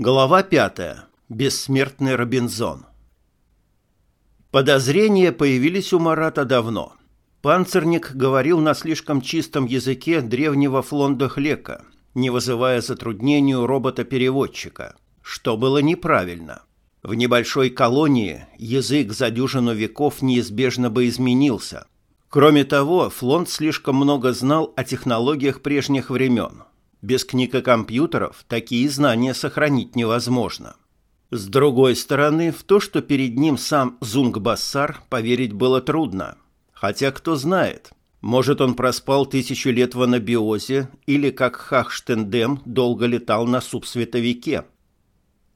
Глава пятая. Бессмертный Робинзон. Подозрения появились у Марата давно. Панцирник говорил на слишком чистом языке древнего флонда Хлека, не вызывая затруднений у робота-переводчика, что было неправильно. В небольшой колонии язык за дюжину веков неизбежно бы изменился. Кроме того, флонд слишком много знал о технологиях прежних времен. Без книг и компьютеров такие знания сохранить невозможно. С другой стороны, в то, что перед ним сам Зунг-Бассар, поверить было трудно. Хотя кто знает, может он проспал тысячу лет в анабиозе или, как Хахштендем, долго летал на субсветовике.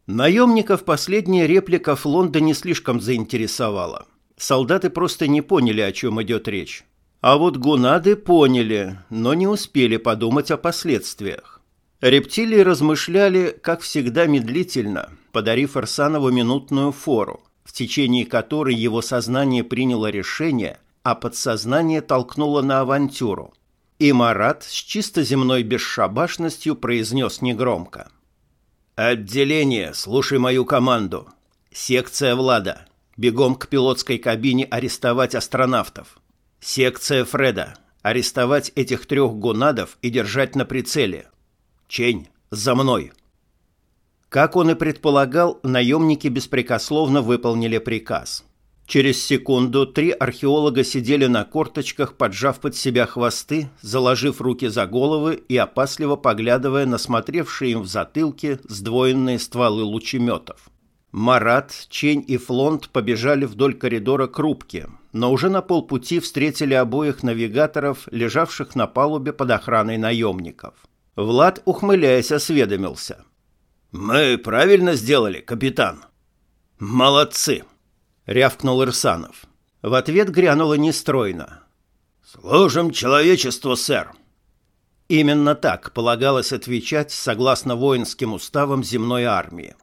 Наемников последняя реплика Флонда не слишком заинтересовала. Солдаты просто не поняли, о чем идет речь. А вот гунады поняли, но не успели подумать о последствиях. Рептилии размышляли, как всегда, медлительно, подарив Арсанову минутную фору, в течение которой его сознание приняло решение, а подсознание толкнуло на авантюру. И Марат с чисто земной бесшабашностью произнес негромко. «Отделение, слушай мою команду. Секция Влада. Бегом к пилотской кабине арестовать астронавтов. Секция Фреда. Арестовать этих трех гонадов и держать на прицеле. Чень, за мной. Как он и предполагал, наемники беспрекословно выполнили приказ. Через секунду три археолога сидели на корточках, поджав под себя хвосты, заложив руки за головы и опасливо поглядывая на смотревшие им в затылке сдвоенные стволы лучеметов. Марат, Чень и Флонт побежали вдоль коридора к рубке, но уже на полпути встретили обоих навигаторов, лежавших на палубе под охраной наемников. Влад, ухмыляясь, осведомился. «Мы правильно сделали, капитан?» «Молодцы!» — рявкнул Ирсанов. В ответ грянуло нестройно. «Служим человечеству, сэр!» Именно так полагалось отвечать согласно воинским уставам земной армии.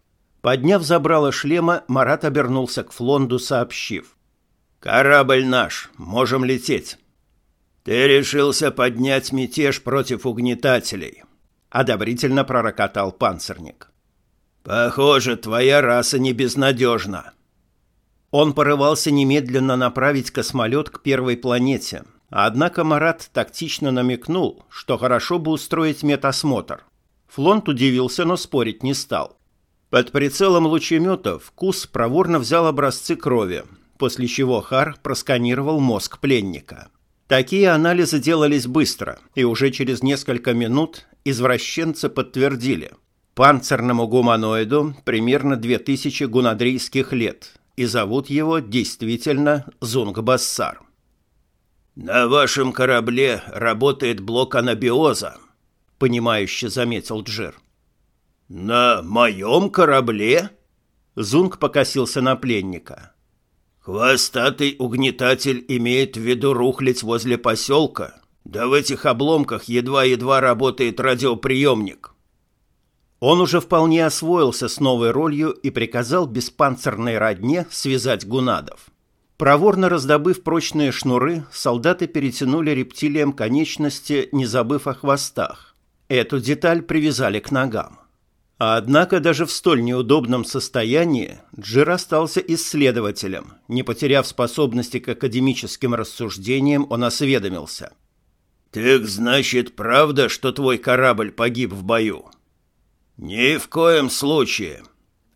Подняв забрало шлема, Марат обернулся к Флонду, сообщив. «Корабль наш, можем лететь». «Ты решился поднять мятеж против угнетателей», — одобрительно пророкотал панцирник. «Похоже, твоя раса не безнадежна». Он порывался немедленно направить космолет к первой планете, однако Марат тактично намекнул, что хорошо бы устроить медосмотр. Флонт удивился, но спорить не стал. Под прицелом лучеметов Кус проворно взял образцы крови, после чего Хар просканировал мозг пленника. Такие анализы делались быстро, и уже через несколько минут извращенцы подтвердили. Панцирному гуманоиду примерно 2000 гунадрийских лет, и зовут его действительно Зунг-Бассар. «На вашем корабле работает блок анабиоза», — понимающе заметил Джир. «На моем корабле?» Зунг покосился на пленника. «Хвостатый угнетатель имеет в виду рухлить возле поселка. Да в этих обломках едва-едва работает радиоприемник». Он уже вполне освоился с новой ролью и приказал беспанцирной родне связать гунадов. Проворно раздобыв прочные шнуры, солдаты перетянули рептилиям конечности, не забыв о хвостах. Эту деталь привязали к ногам. Однако даже в столь неудобном состоянии Джир остался исследователем. Не потеряв способности к академическим рассуждениям, он осведомился. «Так значит, правда, что твой корабль погиб в бою?» «Ни в коем случае!»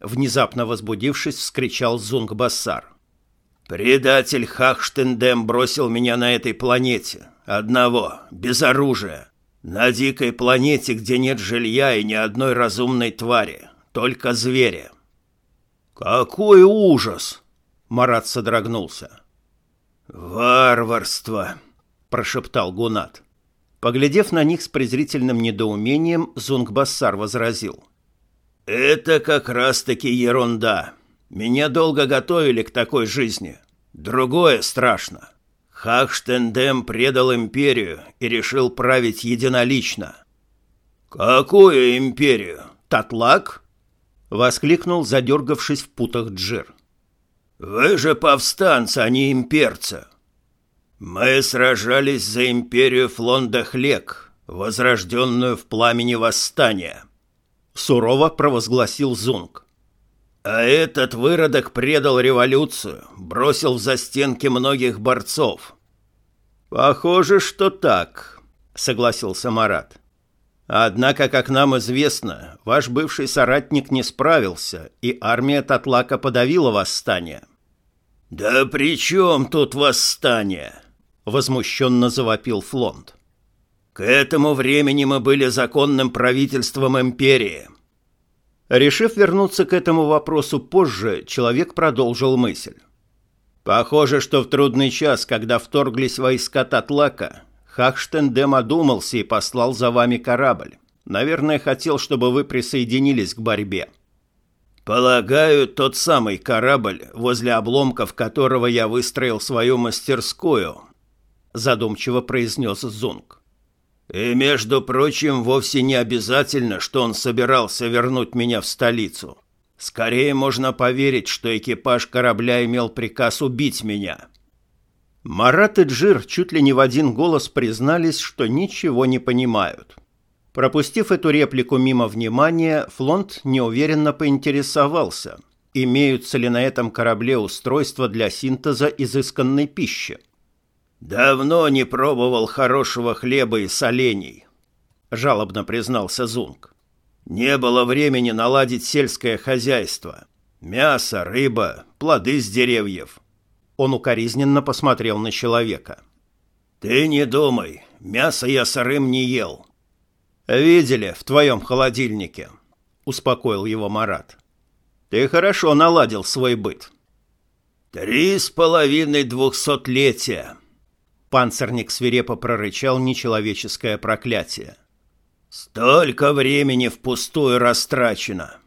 Внезапно возбудившись, вскричал Зунг-Бассар. «Предатель Хахштендем бросил меня на этой планете. Одного, без оружия. На дикой планете, где нет жилья и ни одной разумной твари, только звери. Какой ужас! Марат содрогнулся. Варварство, прошептал Гунат. Поглядев на них с презрительным недоумением, Зунгбассар возразил. «Это как раз-таки ерунда. Меня долго готовили к такой жизни. Другое страшно. Хахштендем предал империю и решил править единолично. «Какую империю? Татлак?» — воскликнул, задергавшись в путах Джир. «Вы же повстанцы, а не имперцы!» «Мы сражались за империю Флондахлек, возрожденную в пламени восстания», — сурово провозгласил Зунг. «А этот выродок предал революцию, бросил в застенки многих борцов». «Похоже, что так», — согласился Марат. «Однако, как нам известно, ваш бывший соратник не справился, и армия Татлака подавила восстание». «Да при чем тут восстание?» — возмущенно завопил Флонт. «К этому времени мы были законным правительством империи». Решив вернуться к этому вопросу позже, человек продолжил мысль. «Похоже, что в трудный час, когда вторглись войска Татлака, Хахштендем одумался и послал за вами корабль. Наверное, хотел, чтобы вы присоединились к борьбе». «Полагаю, тот самый корабль, возле обломков которого я выстроил свою мастерскую», задумчиво произнес Зунг. «И, между прочим, вовсе не обязательно, что он собирался вернуть меня в столицу. Скорее можно поверить, что экипаж корабля имел приказ убить меня». Марат и Джир чуть ли не в один голос признались, что ничего не понимают. Пропустив эту реплику мимо внимания, Флонт неуверенно поинтересовался, имеются ли на этом корабле устройства для синтеза изысканной пищи. «Давно не пробовал хорошего хлеба и солений», – жалобно признался Зунг. «Не было времени наладить сельское хозяйство. Мясо, рыба, плоды с деревьев». Он укоризненно посмотрел на человека. «Ты не думай, мясо я сырым не ел. «Видели в твоем холодильнике», — успокоил его Марат. «Ты хорошо наладил свой быт». «Три с половиной двухсотлетия», — панцирник свирепо прорычал нечеловеческое проклятие. «Столько времени впустую растрачено».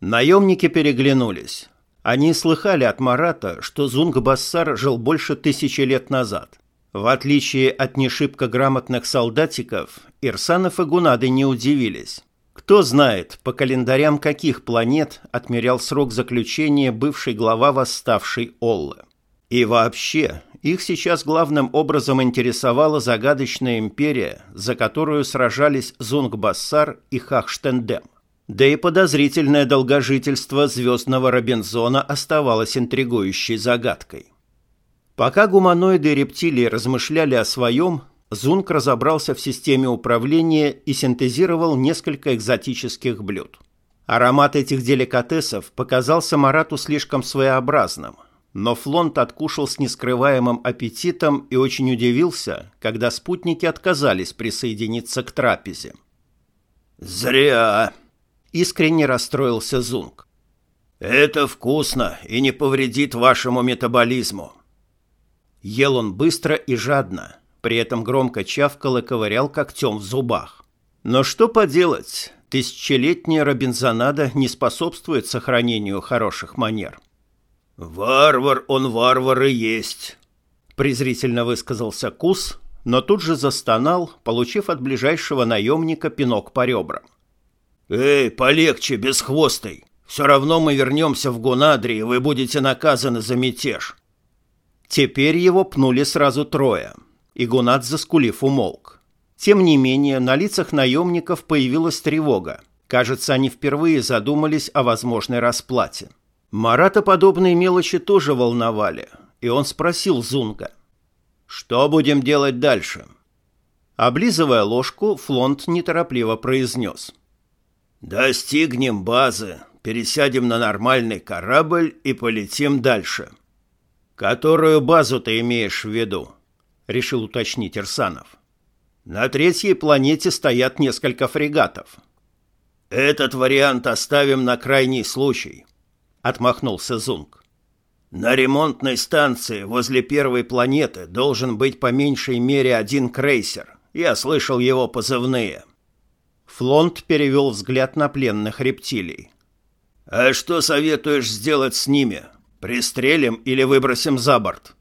Наемники переглянулись. Они слыхали от Марата, что Зунг-Бассар жил больше тысячи лет назад. В отличие от нешибко грамотных солдатиков, Ирсанов и Гунады не удивились. Кто знает, по календарям каких планет отмерял срок заключения бывший глава восставшей Оллы. И вообще, их сейчас главным образом интересовала загадочная империя, за которую сражались Зунг-Бассар и Хахштендем. Да и подозрительное долгожительство звездного Робинзона оставалось интригующей загадкой. Пока гуманоиды и рептилии размышляли о своем, Зунг разобрался в системе управления и синтезировал несколько экзотических блюд. Аромат этих деликатесов показался Марату слишком своеобразным, но Флонт откушал с нескрываемым аппетитом и очень удивился, когда спутники отказались присоединиться к трапезе. «Зря!» – искренне расстроился Зунг. «Это вкусно и не повредит вашему метаболизму. Ел он быстро и жадно, при этом громко чавкал и ковырял когтем в зубах. Но что поделать, тысячелетняя Робинзонада не способствует сохранению хороших манер. «Варвар он варвар и есть», — презрительно высказался Кус, но тут же застонал, получив от ближайшего наемника пинок по ребрам. «Эй, полегче, бесхвостый! Все равно мы вернемся в Гунадри, и вы будете наказаны за мятеж. Теперь его пнули сразу трое, и Гунат, заскулив, умолк. Тем не менее, на лицах наемников появилась тревога. Кажется, они впервые задумались о возможной расплате. Марата подобные мелочи тоже волновали, и он спросил Зунга. «Что будем делать дальше?» Облизывая ложку, Флонт неторопливо произнес. «Достигнем базы, пересядем на нормальный корабль и полетим дальше. «Которую базу ты имеешь в виду?» — решил уточнить Ирсанов. «На третьей планете стоят несколько фрегатов». «Этот вариант оставим на крайний случай», — отмахнулся Зунг. «На ремонтной станции возле первой планеты должен быть по меньшей мере один крейсер. Я слышал его позывные». Флонт перевел взгляд на пленных рептилий. «А что советуешь сделать с ними?» Пристрелим или выбросим за борт?»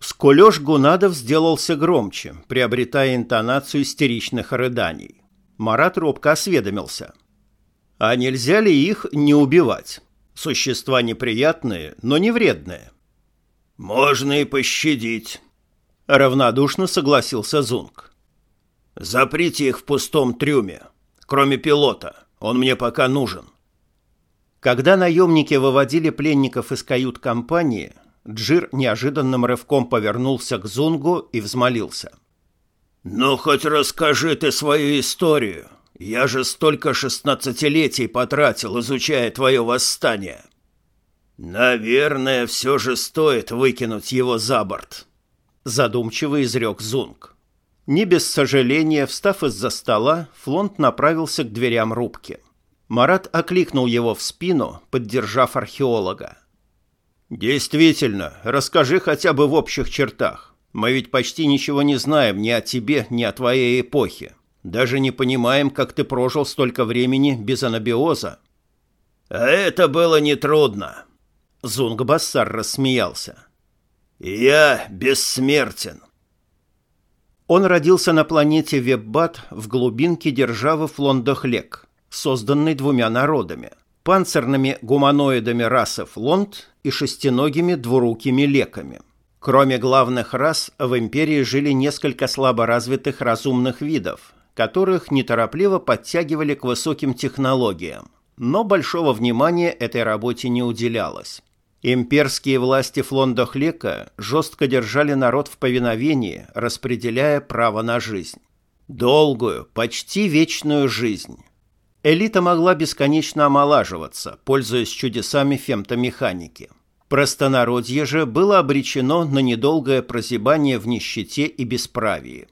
Скулеж Гунадов сделался громче, приобретая интонацию истеричных рыданий. Марат робко осведомился. «А нельзя ли их не убивать? Существа неприятные, но не вредные». «Можно и пощадить», — равнодушно согласился Зунг. «Заприте их в пустом трюме, кроме пилота. Он мне пока нужен». Когда наемники выводили пленников из кают-компании, Джир неожиданным рывком повернулся к Зунгу и взмолился. «Ну, хоть расскажи ты свою историю. Я же столько шестнадцатилетий потратил, изучая твое восстание». «Наверное, все же стоит выкинуть его за борт», — задумчиво изрек Зунг. Не без сожаления, встав из-за стола, Флонт направился к дверям рубки. Марат окликнул его в спину, поддержав археолога. «Действительно, расскажи хотя бы в общих чертах. Мы ведь почти ничего не знаем ни о тебе, ни о твоей эпохе. Даже не понимаем, как ты прожил столько времени без анабиоза». «А это было нетрудно», — Зунг-Бассар рассмеялся. «Я бессмертен». Он родился на планете Веббат в глубинке державы Флондохлек, созданной двумя народами – панцирными гуманоидами расы Флонд и шестиногими двурукими леками. Кроме главных рас, в империи жили несколько слаборазвитых разумных видов, которых неторопливо подтягивали к высоким технологиям, но большого внимания этой работе не уделялось. Имперские власти Флондохлека жестко держали народ в повиновении, распределяя право на жизнь. Долгую, почти вечную жизнь. Элита могла бесконечно омолаживаться, пользуясь чудесами фемтомеханики. Простонародье же было обречено на недолгое прозябание в нищете и бесправии.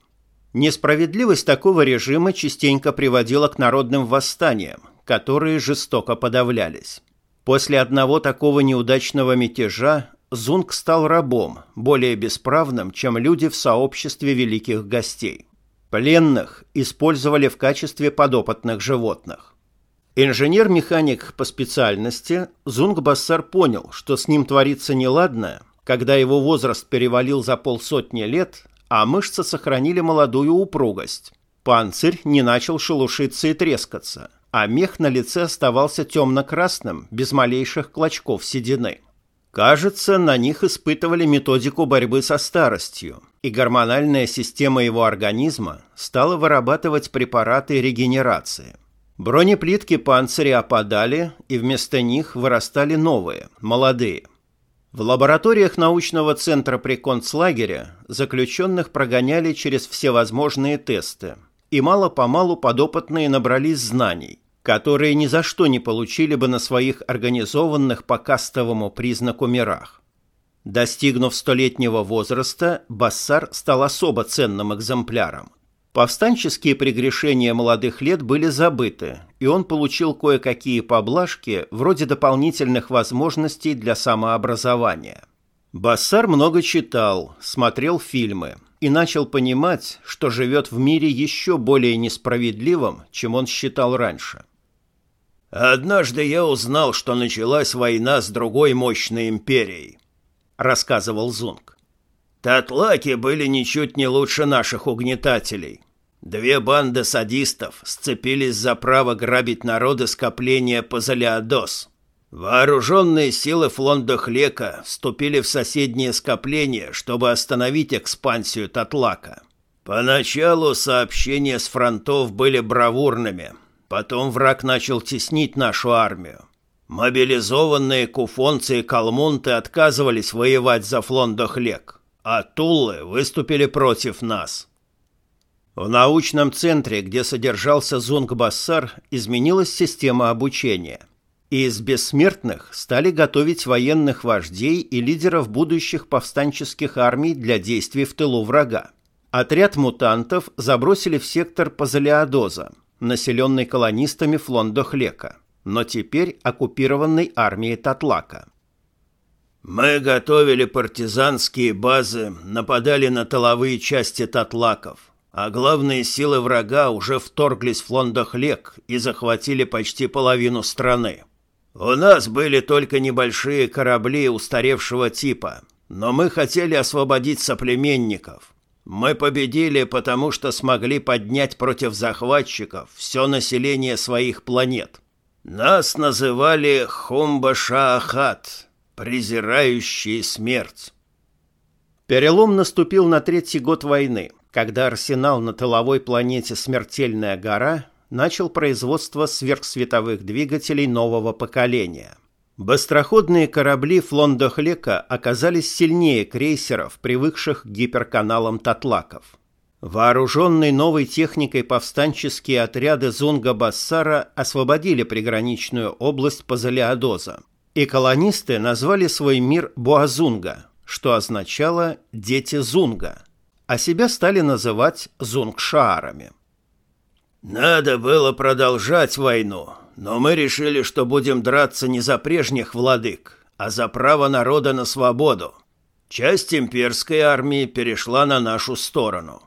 Несправедливость такого режима частенько приводила к народным восстаниям, которые жестоко подавлялись. После одного такого неудачного мятежа Зунг стал рабом, более бесправным, чем люди в сообществе великих гостей. Пленных использовали в качестве подопытных животных. Инженер-механик по специальности, Зунг Бассар понял, что с ним творится неладное, когда его возраст перевалил за полсотни лет, а мышцы сохранили молодую упругость. Панцирь не начал шелушиться и трескаться – а мех на лице оставался темно-красным, без малейших клочков седины. Кажется, на них испытывали методику борьбы со старостью, и гормональная система его организма стала вырабатывать препараты регенерации. Бронеплитки панциря опадали, и вместо них вырастали новые, молодые. В лабораториях научного центра при концлагере заключенных прогоняли через всевозможные тесты, и мало-помалу подопытные набрались знаний, которые ни за что не получили бы на своих организованных по кастовому признаку мирах. Достигнув столетнего возраста, Бассар стал особо ценным экземпляром. Повстанческие прегрешения молодых лет были забыты, и он получил кое-какие поблажки вроде дополнительных возможностей для самообразования. Бассар много читал, смотрел фильмы – и начал понимать, что живет в мире еще более несправедливым, чем он считал раньше. «Однажды я узнал, что началась война с другой мощной империей», — рассказывал Зунг. «Татлаки были ничуть не лучше наших угнетателей. Две банды садистов сцепились за право грабить народы скопления Пазалиадос. Вооруженные силы Флондохлека вступили в соседние скопления, чтобы остановить экспансию Татлака. Поначалу сообщения с фронтов были бравурными, потом враг начал теснить нашу армию. Мобилизованные куфонцы и калмунты отказывались воевать за Флондохлек, а туллы выступили против нас. В научном центре, где содержался Зунг-Бассар, изменилась система обучения. Из бессмертных стали готовить военных вождей и лидеров будущих повстанческих армий для действий в тылу врага. Отряд мутантов забросили в сектор Пазалиадоза, населенный колонистами Флондохлека, но теперь оккупированной армией Татлака. «Мы готовили партизанские базы, нападали на тыловые части Татлаков, а главные силы врага уже вторглись в Флондохлек и захватили почти половину страны. У нас были только небольшие корабли устаревшего типа, но мы хотели освободить соплеменников. Мы победили, потому что смогли поднять против захватчиков все население своих планет. Нас называли Хумба-Шаахат, презирающие смерть. Перелом наступил на третий год войны, когда арсенал на тыловой планете «Смертельная гора» начал производство сверхсветовых двигателей нового поколения. Быстроходные корабли Флондохлека оказались сильнее крейсеров, привыкших к гиперканалам Татлаков. Вооруженные новой техникой повстанческие отряды Зунга-Бассара освободили приграничную область Пазалиадоза, и колонисты назвали свой мир Буазунга, что означало «дети Зунга», а себя стали называть Зунгшаарами. «Надо было продолжать войну, но мы решили, что будем драться не за прежних владык, а за право народа на свободу. Часть имперской армии перешла на нашу сторону».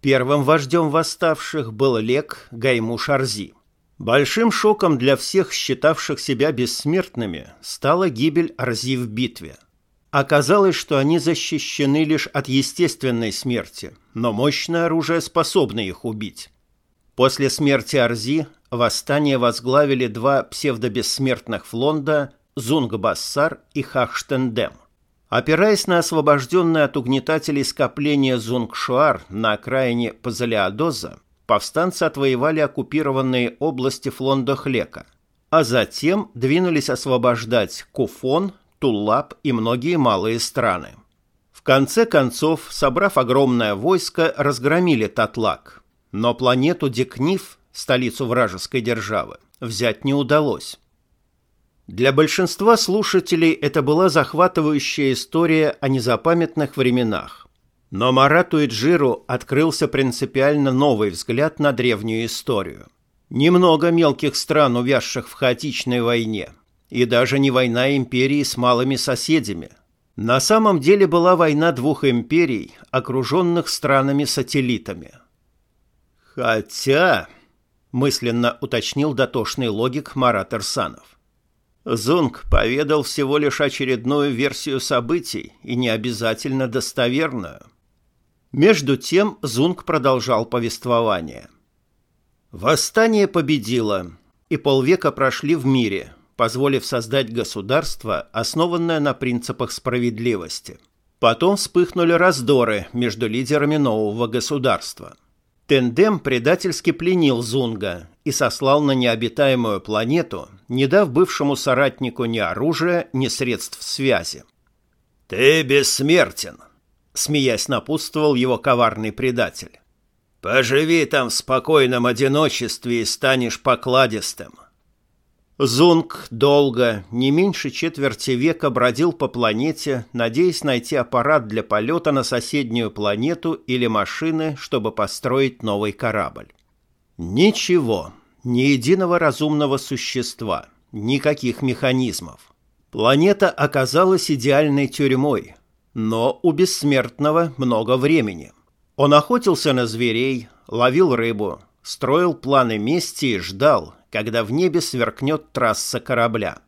Первым вождем восставших был Лек Гайму-Шарзи. Большим шоком для всех считавших себя бессмертными стала гибель Арзи в битве. Оказалось, что они защищены лишь от естественной смерти, но мощное оружие способно их убить. После смерти Арзи восстание возглавили два псевдобессмертных флонда Зунг-Бассар и Хахштендем. Опираясь на освобожденное от угнетателей скопление Зунгшуар на окраине Пазалиадоза, повстанцы отвоевали оккупированные области Флондохлека, а затем двинулись освобождать Куфон, Туллап и многие малые страны. В конце концов, собрав огромное войско, разгромили Татлак, но планету Декниф, столицу вражеской державы, взять не удалось. Для большинства слушателей это была захватывающая история о незапамятных временах. Но Марату Иджиру открылся принципиально новый взгляд на древнюю историю. Немного мелких стран, увязших в хаотичной войне, и даже не война империи с малыми соседями. На самом деле была война двух империй, окруженных странами-сателлитами. «Хотя», – мысленно уточнил дотошный логик Марат Ирсанов, Зунг поведал всего лишь очередную версию событий и не обязательно достоверную. Между тем Зунг продолжал повествование. Восстание победило, и полвека прошли в мире, позволив создать государство, основанное на принципах справедливости. Потом вспыхнули раздоры между лидерами нового государства – Тендем предательски пленил Зунга и сослал на необитаемую планету, не дав бывшему соратнику ни оружия, ни средств связи. «Ты бессмертен», — смеясь напутствовал его коварный предатель. «Поживи там в спокойном одиночестве и станешь покладистым». Зунг долго, не меньше четверти века бродил по планете, надеясь найти аппарат для полета на соседнюю планету или машины, чтобы построить новый корабль. Ничего, ни единого разумного существа, никаких механизмов. Планета оказалась идеальной тюрьмой, но у бессмертного много времени. Он охотился на зверей, ловил рыбу, строил планы мести и ждал, когда в небе сверкнет трасса корабля.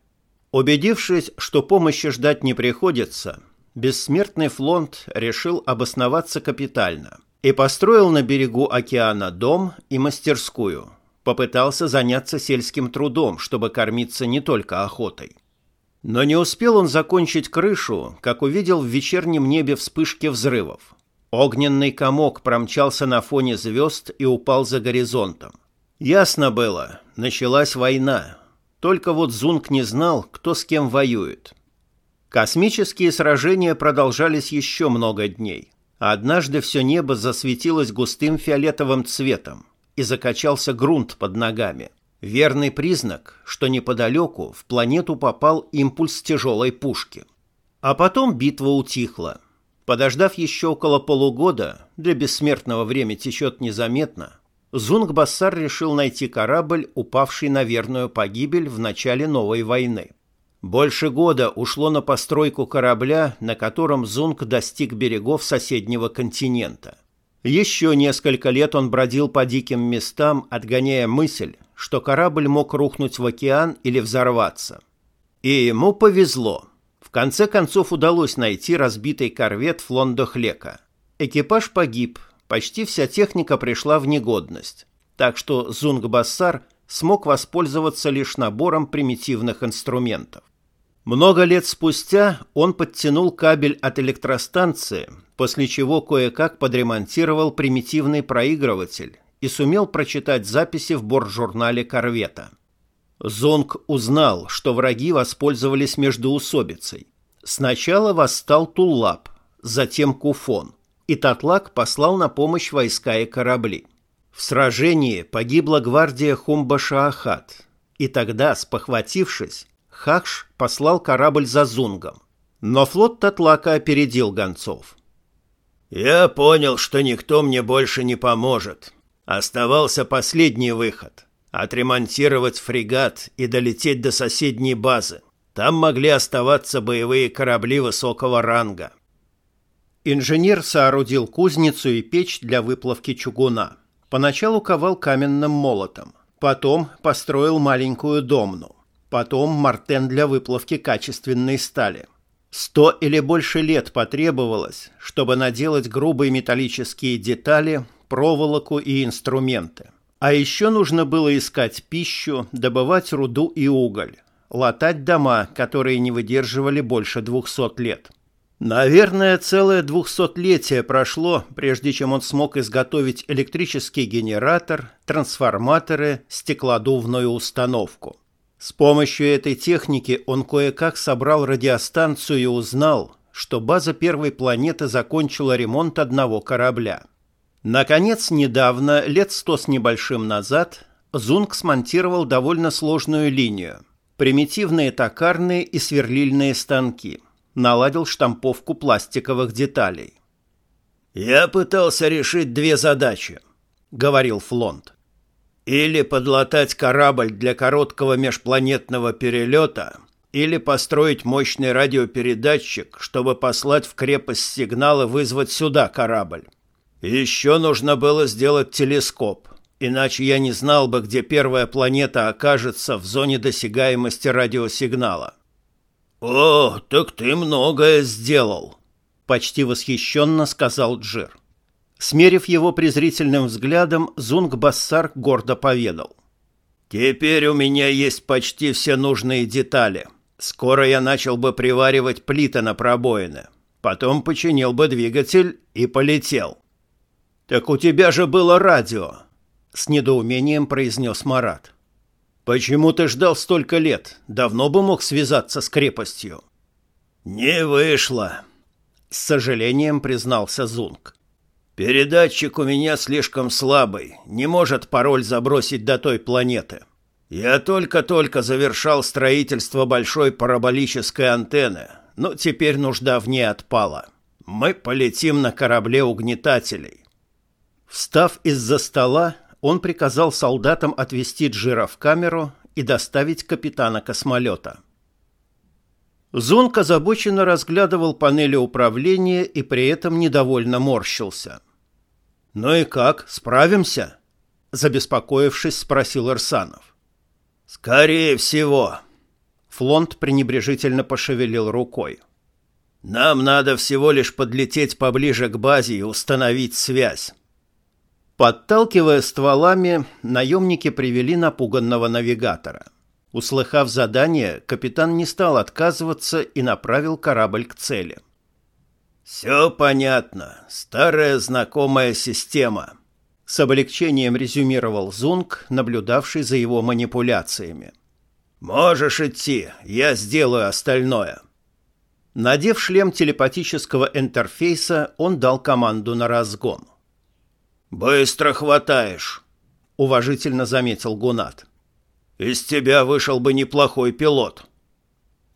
Убедившись, что помощи ждать не приходится, бессмертный флонт решил обосноваться капитально и построил на берегу океана дом и мастерскую. Попытался заняться сельским трудом, чтобы кормиться не только охотой. Но не успел он закончить крышу, как увидел в вечернем небе вспышки взрывов. Огненный комок промчался на фоне звезд и упал за горизонтом. Ясно было, началась война. Только вот Зунг не знал, кто с кем воюет. Космические сражения продолжались еще много дней. однажды все небо засветилось густым фиолетовым цветом и закачался грунт под ногами. Верный признак, что неподалеку в планету попал импульс тяжелой пушки. А потом битва утихла. Подождав еще около полугода, для бессмертного время течет незаметно, Зунг-Бассар решил найти корабль, упавший на верную погибель в начале новой войны. Больше года ушло на постройку корабля, на котором Зунг достиг берегов соседнего континента. Еще несколько лет он бродил по диким местам, отгоняя мысль, что корабль мог рухнуть в океан или взорваться. И ему повезло. В конце концов удалось найти разбитый корвет Флондохлека. Экипаж погиб, почти вся техника пришла в негодность, так что Зунг-Бассар смог воспользоваться лишь набором примитивных инструментов. Много лет спустя он подтянул кабель от электростанции, после чего кое-как подремонтировал примитивный проигрыватель и сумел прочитать записи в бортжурнале корвета. Зонг узнал, что враги воспользовались междоусобицей. Сначала восстал Туллап, затем Куфон, и Татлак послал на помощь войска и корабли. В сражении погибла гвардия Хумба-Шаахат, и тогда, спохватившись, Хакш послал корабль за Зунгом. Но флот Татлака опередил гонцов. «Я понял, что никто мне больше не поможет. Оставался последний выход — отремонтировать фрегат и долететь до соседней базы. Там могли оставаться боевые корабли высокого ранга». Инженер соорудил кузницу и печь для выплавки чугуна. Поначалу ковал каменным молотом, потом построил маленькую домну, потом мартен для выплавки качественной стали. Сто или больше лет потребовалось, чтобы наделать грубые металлические детали, проволоку и инструменты. А еще нужно было искать пищу, добывать руду и уголь, латать дома, которые не выдерживали больше двухсот лет. Наверное, целое двухсотлетие прошло, прежде чем он смог изготовить электрический генератор, трансформаторы, стеклодувную установку. С помощью этой техники он кое-как собрал радиостанцию и узнал, что база первой планеты закончила ремонт одного корабля. Наконец, недавно, лет сто с небольшим назад, Зунг смонтировал довольно сложную линию. Примитивные токарные и сверлильные станки – наладил штамповку пластиковых деталей. «Я пытался решить две задачи», — говорил Флонт. «Или подлатать корабль для короткого межпланетного перелета, или построить мощный радиопередатчик, чтобы послать в крепость сигнал и вызвать сюда корабль. Еще нужно было сделать телескоп, иначе я не знал бы, где первая планета окажется в зоне досягаемости радиосигнала. «О, так ты многое сделал!» — почти восхищенно сказал Джир. Смерив его презрительным взглядом, Зунг Бассар гордо поведал. «Теперь у меня есть почти все нужные детали. Скоро я начал бы приваривать плиты на пробоины. Потом починил бы двигатель и полетел». «Так у тебя же было радио!» — с недоумением произнес Марат. «Почему ты ждал столько лет? Давно бы мог связаться с крепостью». «Не вышло», — с сожалением признался Зунг. «Передатчик у меня слишком слабый, не может пароль забросить до той планеты. Я только-только завершал строительство большой параболической антенны, но теперь нужда в ней отпала. Мы полетим на корабле угнетателей». Встав из-за стола, он приказал солдатам отвезти Джира в камеру и доставить капитана космолета. Зонг озабоченно разглядывал панели управления и при этом недовольно морщился. «Ну и как, справимся?» – забеспокоившись, спросил Ирсанов. «Скорее всего». Флонт пренебрежительно пошевелил рукой. «Нам надо всего лишь подлететь поближе к базе и установить связь. Подталкивая стволами, наемники привели напуганного навигатора. Услыхав задание, капитан не стал отказываться и направил корабль к цели. «Все понятно. Старая знакомая система», — с облегчением резюмировал Зунг, наблюдавший за его манипуляциями. «Можешь идти, я сделаю остальное». Надев шлем телепатического интерфейса, он дал команду на разгон. «Быстро хватаешь», — уважительно заметил Гунат. «Из тебя вышел бы неплохой пилот».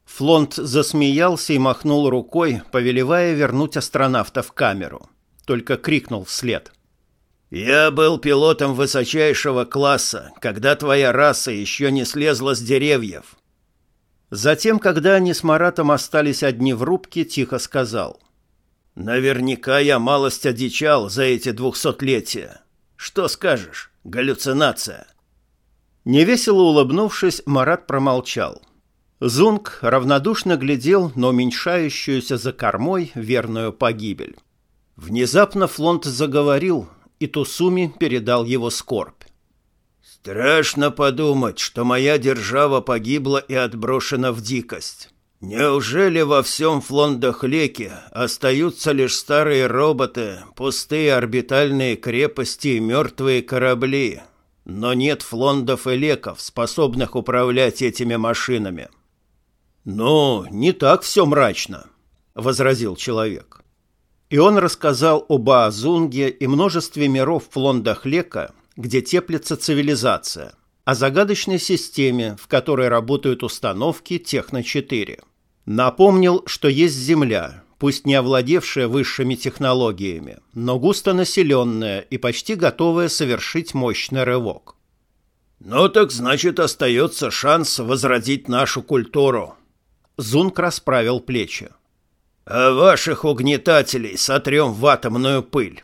Флонт засмеялся и махнул рукой, повелевая вернуть астронавта в камеру. Только крикнул вслед. «Я был пилотом высочайшего класса, когда твоя раса еще не слезла с деревьев». Затем, когда они с Маратом остались одни в рубке, тихо сказал. Наверняка я малость одичал за эти двухсотлетия. Что скажешь? Галлюцинация. Невесело улыбнувшись, Марат промолчал. Зунг равнодушно глядел на уменьшающуюся за кормой верную погибель. Внезапно Флонт заговорил, и Тусуми передал его скорбь. «Страшно подумать, что моя держава погибла и отброшена в дикость. Неужели во всем Флондахлеке остаются лишь старые роботы, пустые орбитальные крепости и мертвые корабли? Но нет флондов и леков, способных управлять этими машинами. «Ну, не так все мрачно», — возразил человек. И он рассказал об Аазунге и множестве миров Флондахлека, где теплится цивилизация — о загадочной системе, в которой работают установки Техно-4. Напомнил, что есть Земля, пусть не овладевшая высшими технологиями, но густо населенная и почти готовая совершить мощный рывок. «Ну так значит остается шанс возродить нашу культуру». Зунг расправил плечи. «А ваших угнетателей сотрем в атомную пыль».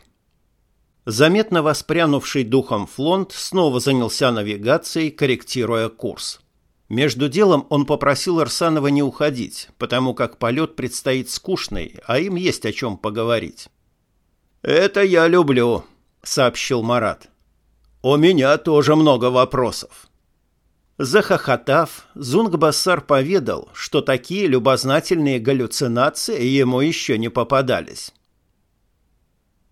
Заметно воспрянувший духом флонт снова занялся навигацией, корректируя курс. Между делом он попросил Арсанова не уходить, потому как полет предстоит скучный, а им есть о чем поговорить. «Это я люблю», — сообщил Марат. «У меня тоже много вопросов». Захохотав, Зунгбассар поведал, что такие любознательные галлюцинации ему еще не попадались.